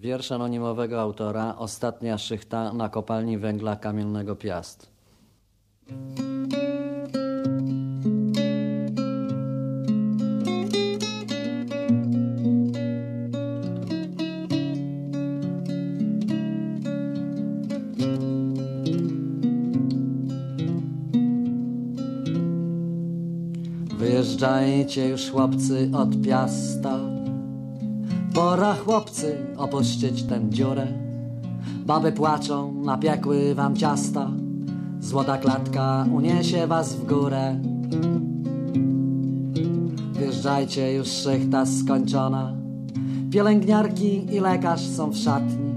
Wiersz anonimowego autora Ostatnia szychta na kopalni węgla kamiennego Piast. Wyjeżdżajcie już chłopcy od Piasta Pora chłopcy opuścić tę dziurę. Baby płaczą, napiekły wam ciasta. Złota klatka uniesie was w górę. Wjeżdżajcie, już szychta skończona. Pielęgniarki i lekarz są w szatni.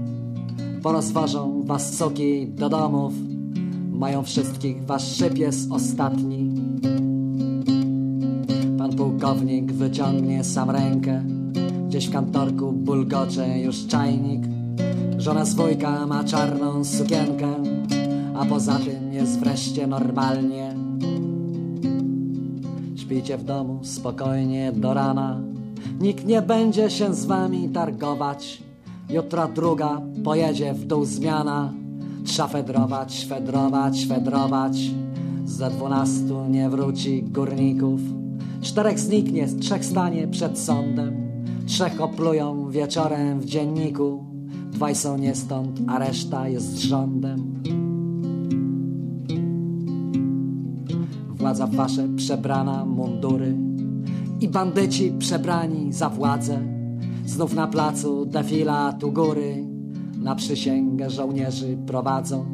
Porozwożą was soki do domów. Mają wszystkich, wasz szyb ostatni. Pan pułkownik wyciągnie sam rękę Gdzieś w kantorku bulgocze już czajnik. Żona swójka ma czarną sukienkę A poza tym jest wreszcie normalnie. Śpijcie w domu spokojnie do rana. Nikt nie będzie się z wami targować. Jutro druga pojedzie w dół zmiana. Trza fedrować, fedrować, fedrować. Za dwunastu nie wróci górników. Czterech zniknie, trzech stanie przed sądem Trzech oplują wieczorem w dzienniku. Dwaj są nie stąd, a reszta jest rządem. Władza wasze przebrana mundury I bandyci przebrani za władzę. Znów na placu defila tu góry Na przysięgę żołnierzy prowadzą.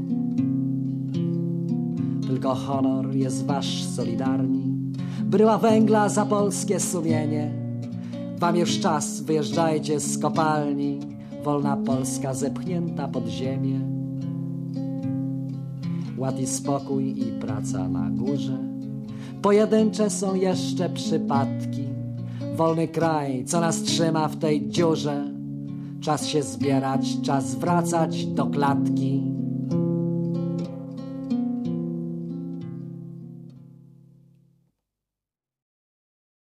Tylko honor jest wasz solidarni. Bryła węgla za polskie sumienie Wam już czas, wyjeżdżajcie z kopalni. Wolna Polska zepchnięta pod ziemię. Ład i spokój i praca na górze. Pojedyncze są jeszcze przypadki. Wolny kraj, co nas trzyma w tej dziurze? Czas się zbierać, czas wracać do klatki